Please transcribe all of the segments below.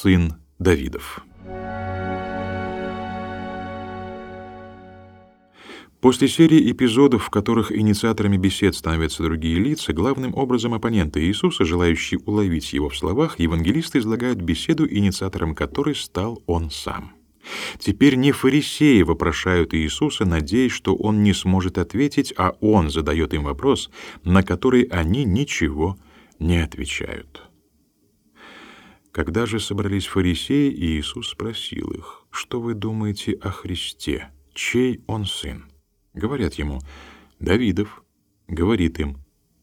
сын Давидов. После серии эпизодов, в которых инициаторами бесед становятся другие лица, главным образом оппоненты Иисуса, желающие уловить его в словах, евангелисты излагают беседу, инициатором которой стал он сам. Теперь не фарисеи вопрошают Иисуса, надеясь, что он не сможет ответить, а он задает им вопрос, на который они ничего не отвечают. Когда же собрались фарисеи, Иисус спросил их, «Что вы думаете о Христе? Чей он сын?» Говорят ему, «Давидов». Говорит им,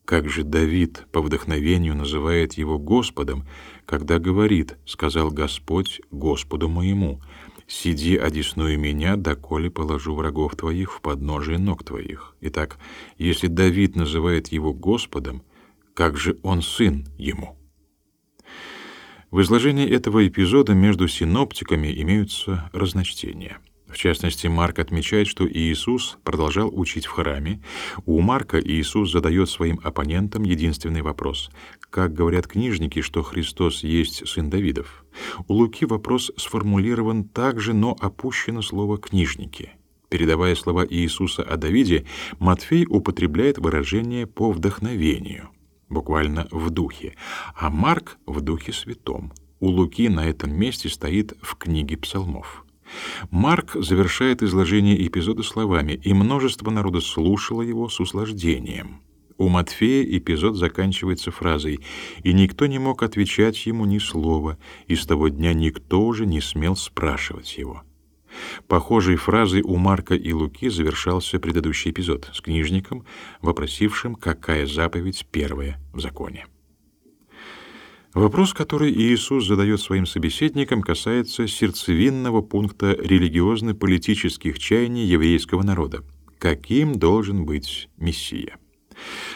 «Как же Давид по вдохновению называет его Господом, когда говорит, сказал Господь Господу моему, «Сиди, одесную меня, доколе положу врагов твоих в подножие ног твоих». Итак, если Давид называет его Господом, как же он сын ему? В изложении этого эпизода между синоптиками имеются разночтения. В частности, Марк отмечает, что Иисус продолжал учить в храме. У Марка Иисус задает своим оппонентам единственный вопрос. Как говорят книжники, что Христос есть сын Давидов? У Луки вопрос сформулирован также, но опущено слово «книжники». Передавая слова Иисуса о Давиде, Матфей употребляет выражение «по вдохновению», буквально «в духе», а Марк — «в духе святом». У Луки на этом месте стоит «в книге псалмов». Марк завершает изложение эпизода словами «И множество народа слушало его с услаждением». У Матфея эпизод заканчивается фразой «И никто не мог отвечать ему ни слова, и с того дня никто уже не смел спрашивать его». Похожей фразой у Марка и Луки завершался предыдущий эпизод с книжником, вопросившим, какая заповедь первая в законе. Вопрос, который Иисус задает своим собеседникам, касается сердцевинного пункта религиозно-политических чаяний еврейского народа. Каким должен быть Мессия?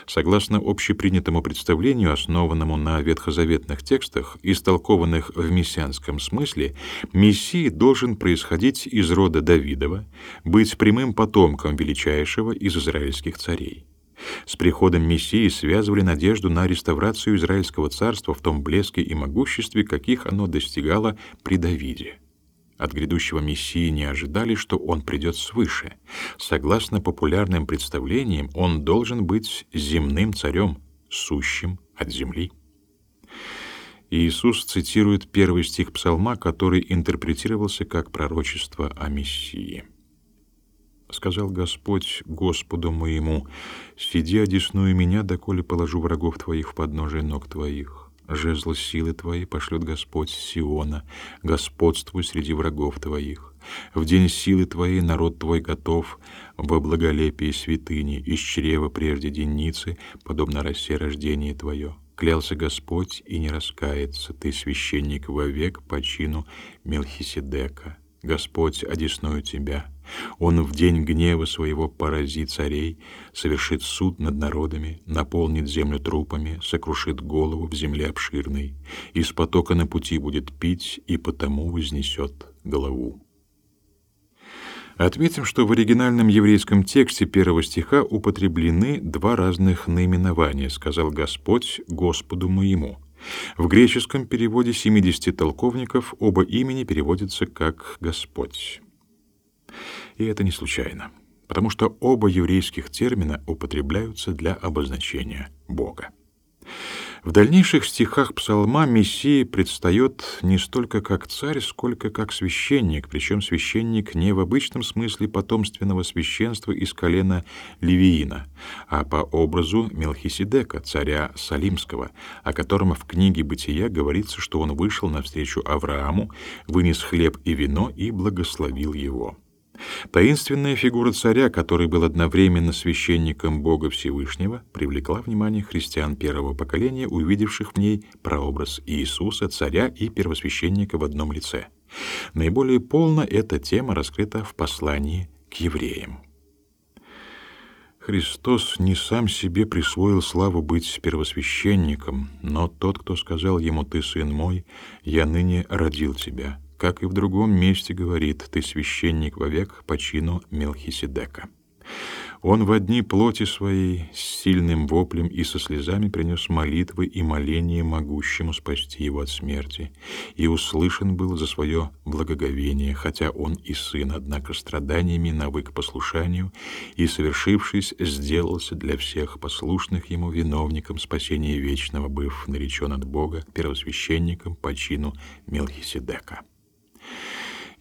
Согласно общепринятому представлению, основанному на ветхозаветных текстах, истолкованных в мессианском смысле, Мессия должен происходить из рода Давидова, быть прямым потомком величайшего из израильских царей. С приходом Мессии связывали надежду на реставрацию Израильского царства в том блеске и могуществе, каких оно достигало при Давиде. От грядущего Мессии не ожидали, что он придет свыше. Согласно популярным представлениям, он должен быть земным царем, сущим от земли. Иисус цитирует первый стих Псалма, который интерпретировался как пророчество о Мессии сказал Господь Господу моему, «Сиди, одесную меня, доколе положу врагов твоих в подножие ног твоих. Жезл силы твоей пошлет Господь Сиона, господствуй среди врагов твоих. В день силы твоей народ твой готов, во благолепии святыни, из чрева прежде денницы, подобно росе рождение твое». Клялся Господь и не раскается, ты священник вовек по чину Мелхиседека. Господь одесную тебя, он в день гнева своего поразит царей, совершит суд над народами, наполнит землю трупами, сокрушит голову в земле обширной, из потока на пути будет пить и потому вознесет голову. Отметим, что в оригинальном еврейском тексте первого стиха употреблены два разных наименования, сказал Господь Господу моему. В греческом переводе 70 толковников оба имени переводятся как Господь. И это не случайно, потому что оба еврейских термина употребляются для обозначения Бога. В дальнейших стихах псалма Мессия предстает не столько как царь, сколько как священник, причем священник не в обычном смысле потомственного священства из колена Левиина, а по образу Мелхиседека, царя Салимского, о котором в книге «Бытия» говорится, что он вышел навстречу Аврааму, вынес хлеб и вино и благословил его. Таинственная фигура царя, который был одновременно священником Бога Всевышнего, привлекла внимание христиан первого поколения, увидевших в ней прообраз Иисуса, царя и первосвященника в одном лице. Наиболее полно эта тема раскрыта в послании к евреям. Христос не сам себе присвоил славу быть первосвященником, но тот, кто сказал ему «Ты, сын мой, я ныне родил тебя», как и в другом месте говорит, ты священник вовек по чину Мелхиседека. Он в одни плоти своей с сильным воплем и со слезами принес молитвы и моления могущему спасти его от смерти, и услышан был за свое благоговение, хотя он и сын, однако страданиями навык послушанию, и, совершившись, сделался для всех послушных ему виновником спасения вечного, быв наречен от Бога первосвященником по чину Мелхиседека.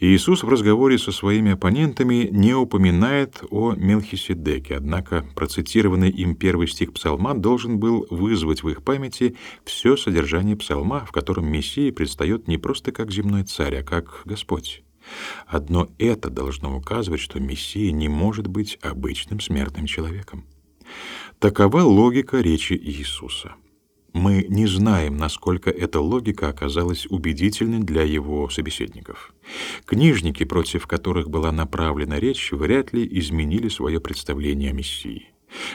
Иисус в разговоре со своими оппонентами не упоминает о Мелхиседеке, однако процитированный им первый стих псалма должен был вызвать в их памяти все содержание псалма, в котором Мессия предстает не просто как земной царь, а как Господь. Одно это должно указывать, что Мессия не может быть обычным смертным человеком. Такова логика речи Иисуса. Мы не знаем, насколько эта логика оказалась убедительной для его собеседников. Книжники, против которых была направлена речь, вряд ли изменили свое представление о Мессии.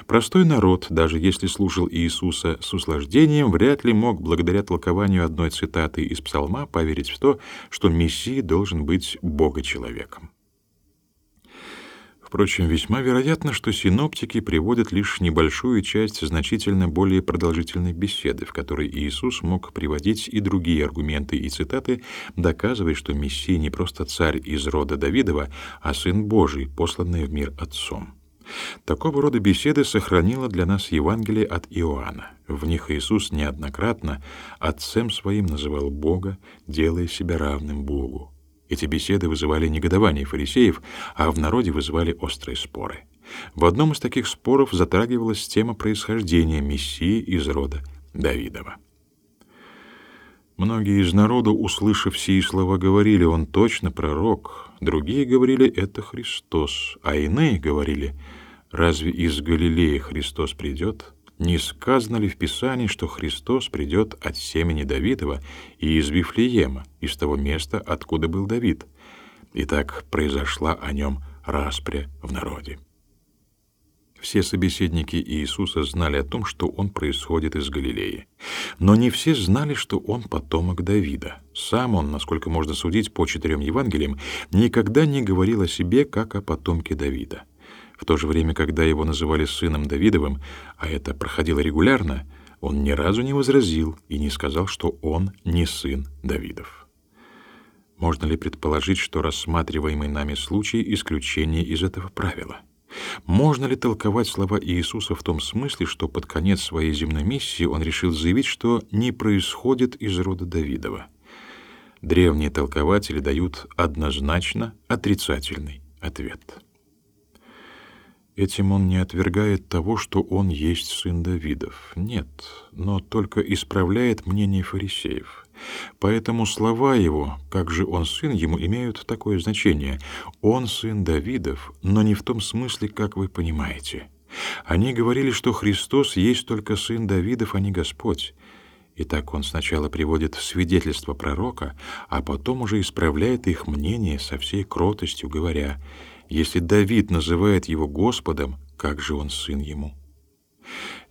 Простой народ, даже если слушал Иисуса с услаждением, вряд ли мог, благодаря толкованию одной цитаты из Псалма, поверить в то, что Мессия должен быть Бога-человеком. Впрочем, весьма вероятно, что синоптики приводят лишь небольшую часть значительно более продолжительной беседы, в которой Иисус мог приводить и другие аргументы и цитаты, доказывая, что Мессия не просто царь из рода Давидова, а сын Божий, посланный в мир Отцом. Такого рода беседы сохранило для нас Евангелие от Иоанна. В них Иисус неоднократно Отцем Своим называл Бога, делая себя равным Богу. Эти беседы вызывали негодование фарисеев, а в народе вызывали острые споры. В одном из таких споров затрагивалась тема происхождения Мессии из рода Давидова. Многие из народа, услышав сии слова, говорили, он точно пророк. Другие говорили, это Христос. А иные говорили, разве из Галилеи Христос придет? Не сказано ли в Писании, что Христос придет от семени Давидова и из Вифлеема, из того места, откуда был Давид? И так произошла о нем распря в народе. Все собеседники Иисуса знали о том, что он происходит из Галилеи. Но не все знали, что он потомок Давида. Сам он, насколько можно судить по четырем Евангелиям, никогда не говорил о себе как о потомке Давида. В то же время, когда его называли сыном Давидовым, а это проходило регулярно, он ни разу не возразил и не сказал, что он не сын Давидов. Можно ли предположить, что рассматриваемый нами случай — исключение из этого правила? Можно ли толковать слова Иисуса в том смысле, что под конец своей земной миссии он решил заявить, что не происходит из рода Давидова? Древние толкователи дают однозначно отрицательный ответ. Этим он не отвергает того, что он есть сын Давидов. Нет, но только исправляет мнение фарисеев. Поэтому слова его, как же он сын ему, имеют такое значение. Он сын Давидов, но не в том смысле, как вы понимаете. Они говорили, что Христос есть только сын Давидов, а не Господь. И так он сначала приводит свидетельство пророка, а потом уже исправляет их мнение со всей кротостью, говоря — если Давид называет его Господом, как же он сын ему?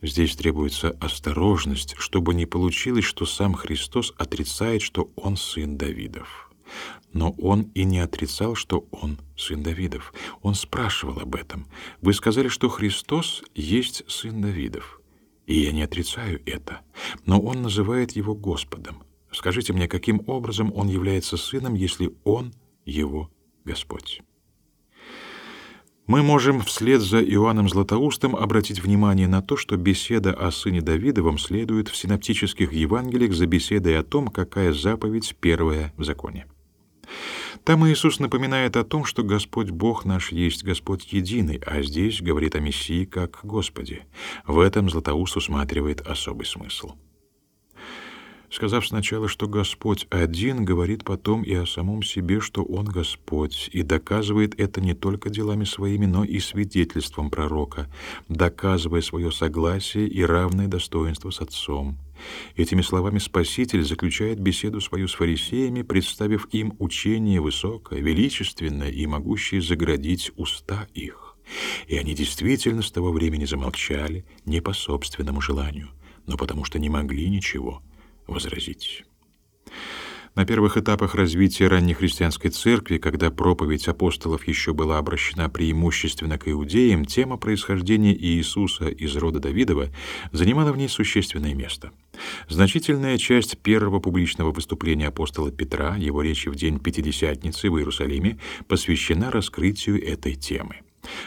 Здесь требуется осторожность, чтобы не получилось, что сам Христос отрицает, что он сын Давидов. Но он и не отрицал, что он сын Давидов. Он спрашивал об этом. Вы сказали, что Христос есть сын Давидов. И я не отрицаю это. Но он называет его Господом. Скажите мне, каким образом он является сыном, если он его Господь? Мы можем вслед за Иоанном Златоустом обратить внимание на то, что беседа о сыне Давидовом следует в синоптических Евангелиях за беседой о том, какая заповедь первая в законе. Там Иисус напоминает о том, что Господь Бог наш есть Господь единый, а здесь говорит о Мессии как Господе. В этом Златоуст усматривает особый смысл сказав сначала, что Господь один, говорит потом и о самом себе, что Он Господь, и доказывает это не только делами своими, но и свидетельством пророка, доказывая свое согласие и равное достоинство с Отцом. Этими словами Спаситель заключает беседу свою с фарисеями, представив им учение высокое, величественное и могущее заградить уста их. И они действительно с того времени замолчали не по собственному желанию, но потому что не могли ничего возразить. На первых этапах развития ранней христианской церкви, когда проповедь апостолов еще была обращена преимущественно к иудеям, тема происхождения Иисуса из рода Давидова занимала в ней существенное место. Значительная часть первого публичного выступления апостола Петра, его речи в день Пятидесятницы в Иерусалиме, посвящена раскрытию этой темы.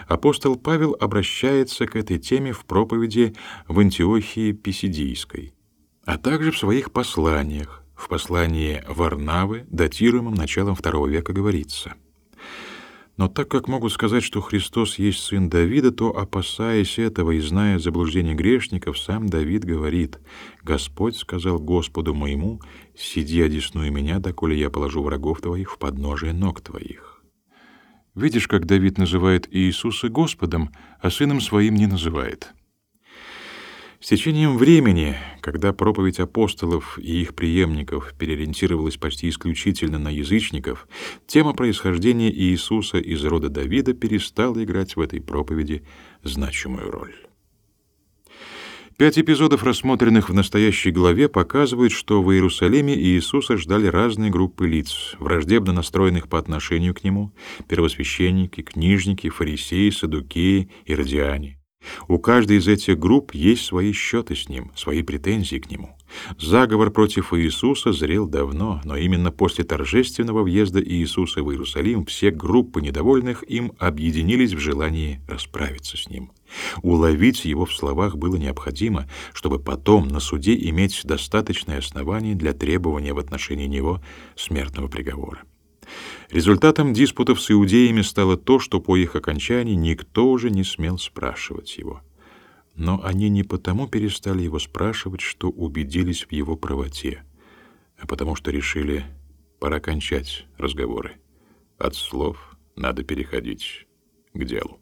Апостол Павел обращается к этой теме в проповеди в Антиохии Писидийской, а также в своих посланиях, в послании Варнавы, датируемом началом II века, говорится. Но так как могут сказать, что Христос есть сын Давида, то, опасаясь этого и зная заблуждение грешников, сам Давид говорит, «Господь сказал Господу моему, сиди одесную меня, доколе я положу врагов твоих в подножие ног твоих». Видишь, как Давид называет Иисуса Господом, а сыном своим не называет. С течением времени, когда проповедь апостолов и их преемников переориентировалась почти исключительно на язычников, тема происхождения Иисуса из рода Давида перестала играть в этой проповеди значимую роль. Пять эпизодов, рассмотренных в настоящей главе, показывают, что в Иерусалиме Иисуса ждали разные группы лиц, враждебно настроенных по отношению к Нему, первосвященники, книжники, фарисеи, садукеи и радиане. У каждой из этих групп есть свои счеты с ним, свои претензии к нему. Заговор против Иисуса зрел давно, но именно после торжественного въезда Иисуса в Иерусалим все группы недовольных им объединились в желании расправиться с ним. Уловить его в словах было необходимо, чтобы потом на суде иметь достаточное основание для требования в отношении него смертного приговора. Результатом диспутов с иудеями стало то, что по их окончании никто уже не смел спрашивать его. Но они не потому перестали его спрашивать, что убедились в его правоте, а потому что решили, пора кончать разговоры. От слов надо переходить к делу.